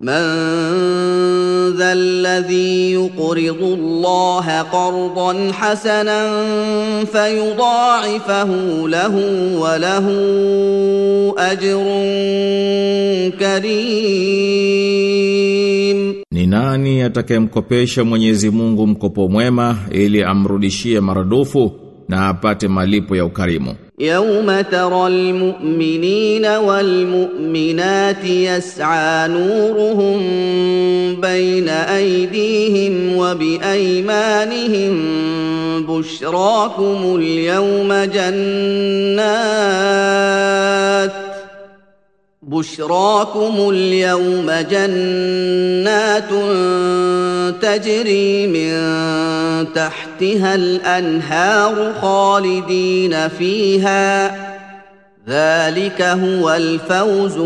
من ذا الذي يقرض الله قرضا حسنا فيضاعفه له وله اجر كريم Ni nani atakayemkopesha Mwenyezi Mungu mkopo mwema ili amrudishie maradufu na apate malipo ya ukarimu? يوم ترى المؤمنين والمؤمنات يسعى نورهم بين ايديهم وبايمانهم بشراكم اليوم جنات بشراكم اليوم جنات تجري من تحتها الانهار خالدين فيها ذلك هو الفوز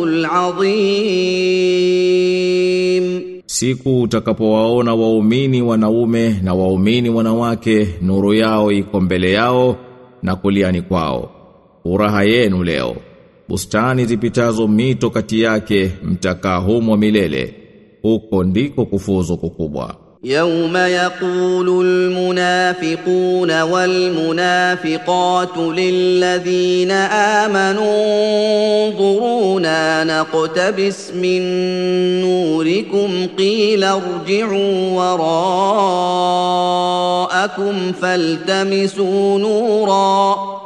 العظيم Siku utakapowaona waumini wanaume na waumini wanawake nuru yao iko mbele yao na kuliani kwao. Furaha yenu leo. Bustani zipitazo mito kati yake mtakaa humo milele. Huko ndiko kufuzu kukubwa. يوم يقول المنافقون والمنافقات للذين آمنوا انظرونا نقتبس من نوركم قيل ارجعوا وراءكم فالتمسوا نورا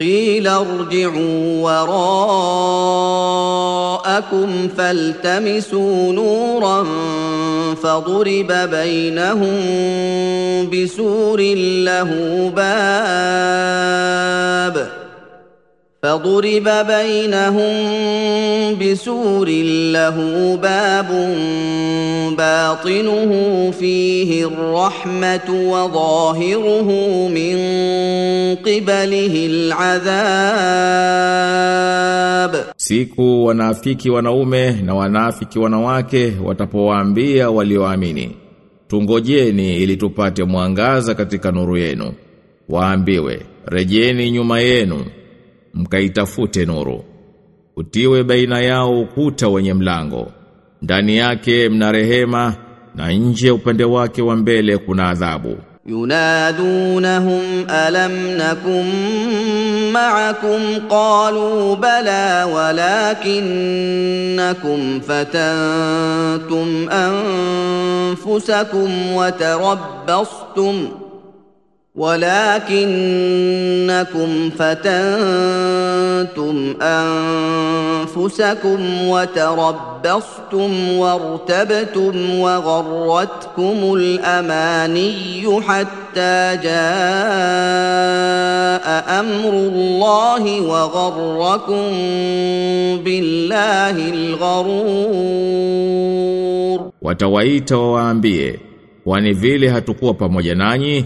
قيل ارجعوا وراءكم فالتمسوا نورا فضرب بينهم بسور له باب فضرب بينهم بسور له باب باطنه فيه الرحمه وظاهره من قبله العذاب Siku wanafiki wanaume na wanafiki wanawake watapowaambia walioamini Tungojeni ili tupate mwangaza katika nuru yenu Waambiwe rejeni nyuma yenu mkaitafute nuru. Utiwe baina yao ukuta wenye mlango. Ndani yake mna rehema na nje upande wake wa mbele kuna adhabu. Yunadunahum alam nakum ma'akum? Qalu bala walakinnakum fatantum anfusakum wa ولكنكم فتنتم أنفسكم وتربصتم وارتبتم وغرتكم الأماني حتى جاء أمر الله وغركم بالله الغرور. Watawaita wawaambie kwani vile hatukuwa pamoja nanyi?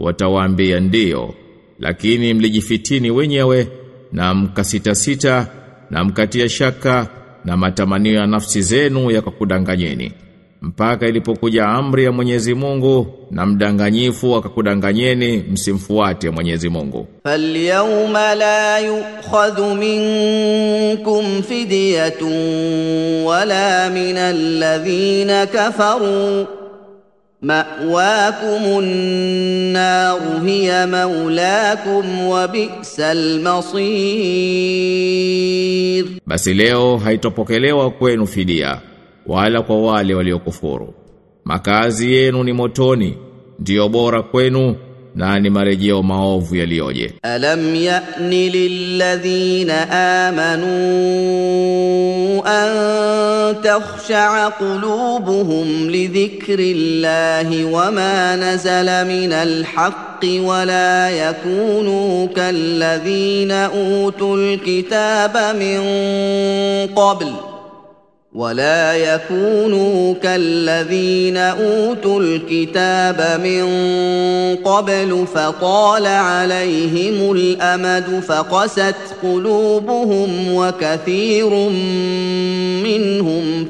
watawaambia ndiyo lakini mlijifitini wenyewe na mkasitasita na mkatia shaka na matamanio ya nafsi zenu yakakudanganyeni mpaka ilipokuja amri ya Mwenyezi Mungu na mdanganyifu akakudanganyeni msimfuate Mwenyezi Mungu. Falyawma la yu'khadhu minkum fidyatun wala min alladhina kafaroo مأواكم النار هي مولاكم وبئس المصير Basi leo haitopokelewa kwenu fidia wala kwa wale waliokufuru. Makazi yenu ni motoni, ndiyo bora kwenu na ni marejeo maovu yaliyoje. ألم يأن للذين آمنوا أن تخشع قلوبهم لذكر الله وما نزل من الحق ولا يكونوا كالذين أوتوا الكتاب من قبل ۖ ولا يكونوا كالذين اوتوا الكتاب من قبل فطال عليهم الامد فقست قلوبهم وكثير منهم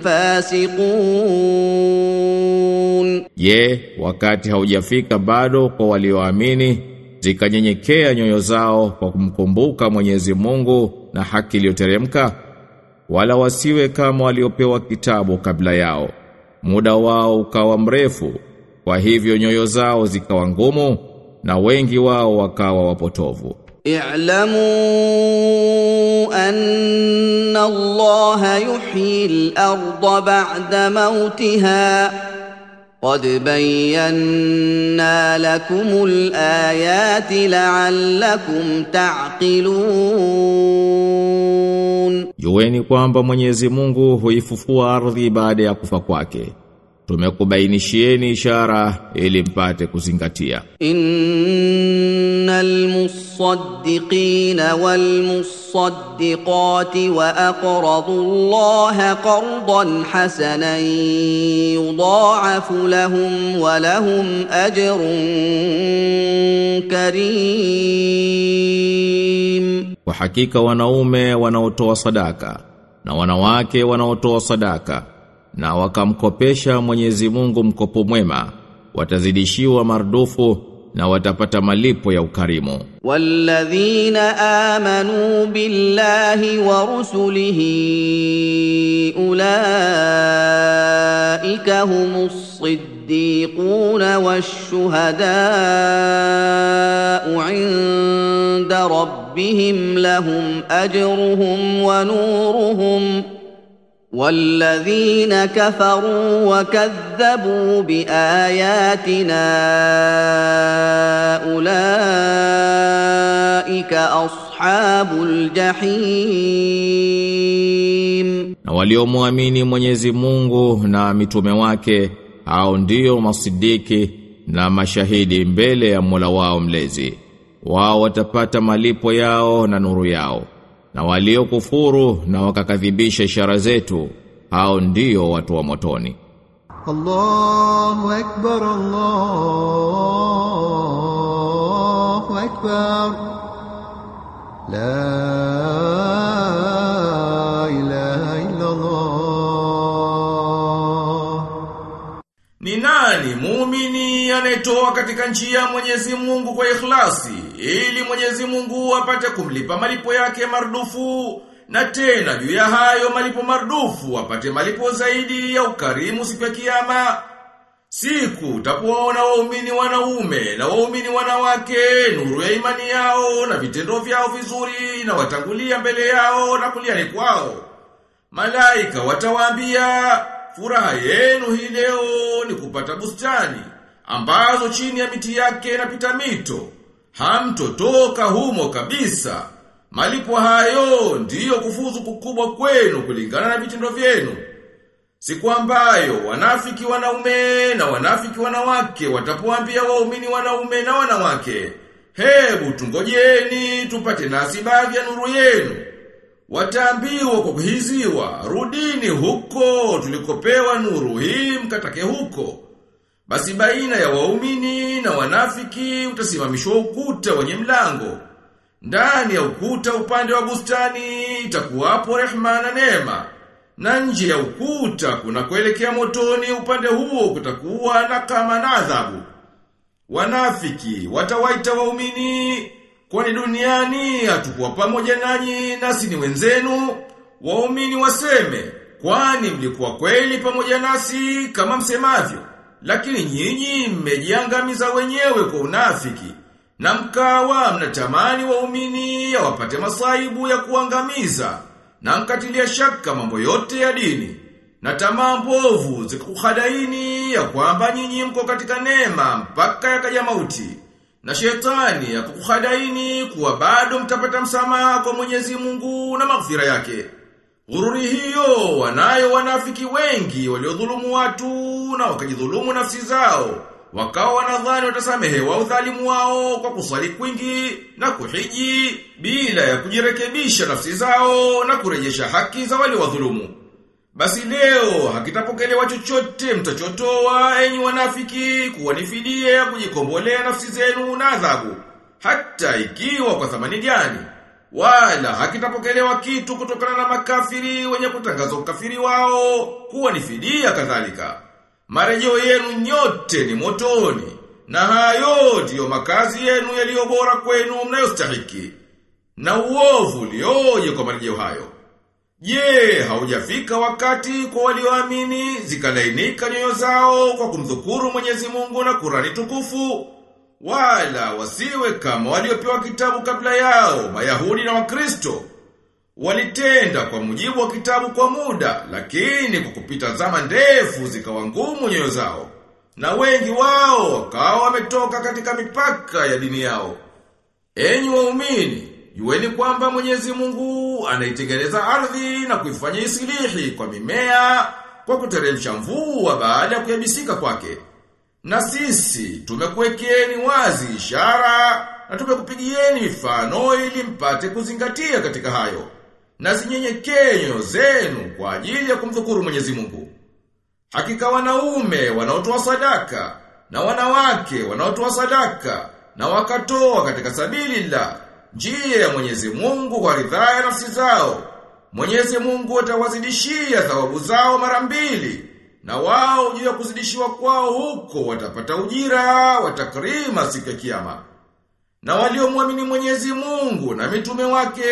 فاسقون Je, wakati haujafika bado kwa walioamini zikanyenyekea nyoyo zao kwa kumkumbuka Mwenyezi Mungu na haki iliyoteremka wala wasiwe kama waliopewa kitabu kabla yao muda wao ukawa mrefu kwa hivyo nyoyo zao zikawa ngumu na wengi wao wakawa wapotovu اعلموا ان الله يحيي الارض بعد موتها قد بينا لكم الايات لعلكم تعقلون Juweni kwamba Mwenyezi Mungu huifufua ardhi baada ya kufa kwake Tumekubainishieni ishara ili mpate kuzingatia. Innal musaddiqina wal musaddiqati wa aqradu Allah qardan hasanan yudha'afu lahum wa lahum ajrun karim kwa hakika wanaume wanaotoa sadaka na wanawake wanaotoa sadaka na wakamkopesha Mwenyezi Mungu mkopo mwema watazidishiwa mardufu na watapata malipo ya ukarimu. Walladhina amanu billahi wa rusulihi ulaika humus siddiquna wash-shuhadaa'u 'inda rabb ربهم لهم اجرهم ونورهم والذين كفروا وكذبوا باياتنا اولئك اصحاب الجحيم na waliomwamini Mwenyezi Mungu na mitume wake hao ndio masidiki na mashahidi mbele ya Mola wao mlezi wao watapata malipo yao na nuru yao na walio kufuru na wakakadhibisha ishara zetu hao ndio watu wa motoni. Allahu akbar Allahu akbar. La ilaha illa Allah Ni nani muumini anayetoa katika njia Mwenyezi Mungu kwa ikhlasi ili Mwenyezi Mungu apate kumlipa malipo yake mardufu na tena juu ya hayo malipo mardufu apate malipo zaidi ya ukarimu siku ya kiyama. Siku utapoona waumini wanaume na waumini wanawake nuru ya imani yao na vitendo vyao vizuri na watangulia mbele yao na kuliani kwao Malaika watawaambia furaha yenu hii leo ni kupata bustani ambazo chini ya miti yake inapita mito. Hamtotoka humo kabisa. Malipo hayo ndiyo kufuzu kukubwa kwenu kulingana na vitendo vyenu. Siku ambayo wanafiki wanaume na wanafiki wanawake watapoambia waumini wanaume na wanawake, hebu tungojeni tupate nasi baadhi ya nuru yenu. Wataambiwa kwa kuhiziwa, rudini huko tulikopewa nuru hii mkatake huko. Basi baina ya waumini na wanafiki utasimamishwa ukuta wenye mlango. Ndani ya ukuta upande wa bustani itakuwapo rehma na neema. Na nje ya ukuta kuna kuelekea motoni upande huo kutakuwa na kama na adhabu. Wanafiki watawaita waumini kwani duniani hatukuwa pamoja nanyi nasi ni wenzenu. Waumini waseme kwani mlikuwa kweli pamoja nasi kama msemavyo. Lakini nyinyi mmejiangamiza wenyewe kwa unafiki. Na mkawa mnatamani waumini wapate masaibu ya kuangamiza. Na mkatilia shaka mambo yote ya dini. Na tamaa mbovu zikukhadaini ya kwamba nyinyi mko katika neema mpaka yakaja mauti. Na shetani ya kukukhadaini kuwa bado mtapata msamaha kwa Mwenyezi Mungu na maghfira yake. Ghururi hiyo wanayo wanafiki wengi waliodhulumu watu na wakajidhulumu nafsi zao. Wakawa wanadhani watasamehewa udhalimu wao kwa kusali kwingi na kuhiji bila ya kujirekebisha nafsi zao na kurejesha haki za wale wadhulumu. Basi leo hakitapokelewa chochote mtachotoa enyi wanafiki kuwa ni fidia ya kujikombolea nafsi zenu na adhabu hata ikiwa kwa thamani gani wala hakitapokelewa kitu kutokana na makafiri wenye kutangaza ukafiri wao kuwa ni fidia kadhalika. Marejeo yenu nyote ni motoni na hayo ndiyo makazi yenu yaliyo bora kwenu mnayostahiki. Na uovu lioje kwa marejeo hayo? Je, haujafika wakati kwa walioamini zikalainika nyoyo zao kwa kumdhukuru Mwenyezi Mungu na Kurani tukufu? Wala wasiwe kama waliopewa kitabu kabla yao, Mayahudi na Wakristo. Walitenda kwa mujibu wa kitabu kwa muda, lakini kwa kupita zama ndefu zikawa ngumu nyoyo zao. Na wengi wao wakawa wametoka katika mipaka ya dini yao. Enyi waumini, jueni kwamba Mwenyezi Mungu anaitengeneza ardhi na kuifanya isilihi kwa mimea kwa kuteremsha mvua baada ya kuyabisika kwake. Na sisi tumekuwekeni wazi ishara na tumekupigieni mifano ili mpate kuzingatia katika hayo. Na zinyenyekee nyoyo zenu kwa ajili ya kumdhukuru Mwenyezi Mungu. Hakika wanaume wanaotoa sadaka na wanawake wanaotoa sadaka na wakatoa katika sabili la njia ya Mwenyezi Mungu kwa ridhaa ya nafsi zao. Mwenyezi Mungu atawazidishia thawabu zao mara mbili na wao juu ya kuzidishiwa kwao huko watapata ujira wa takrima siku ya kiyama. Na waliomwamini Mwenyezi Mungu na mitume wake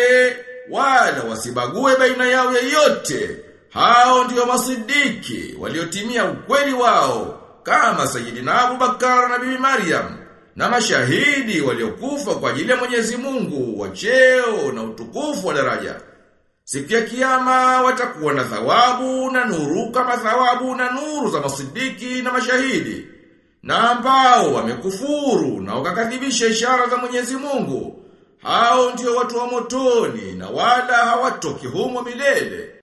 wala wasibague baina yao yeyote. Hao ndio masidiki waliotimia ukweli wao kama Sayyidina Abu Bakar na Bibi Maryam na mashahidi waliokufa kwa ajili ya Mwenyezi Mungu wa cheo na utukufu wa daraja. Siku ya kiyama watakuwa na thawabu na nuru kama thawabu na nuru za masidiki na mashahidi. Na ambao wamekufuru na wakakadhibisha ishara za Mwenyezi Mungu. Hao ndio watu wa motoni na wala hawatoki humo milele.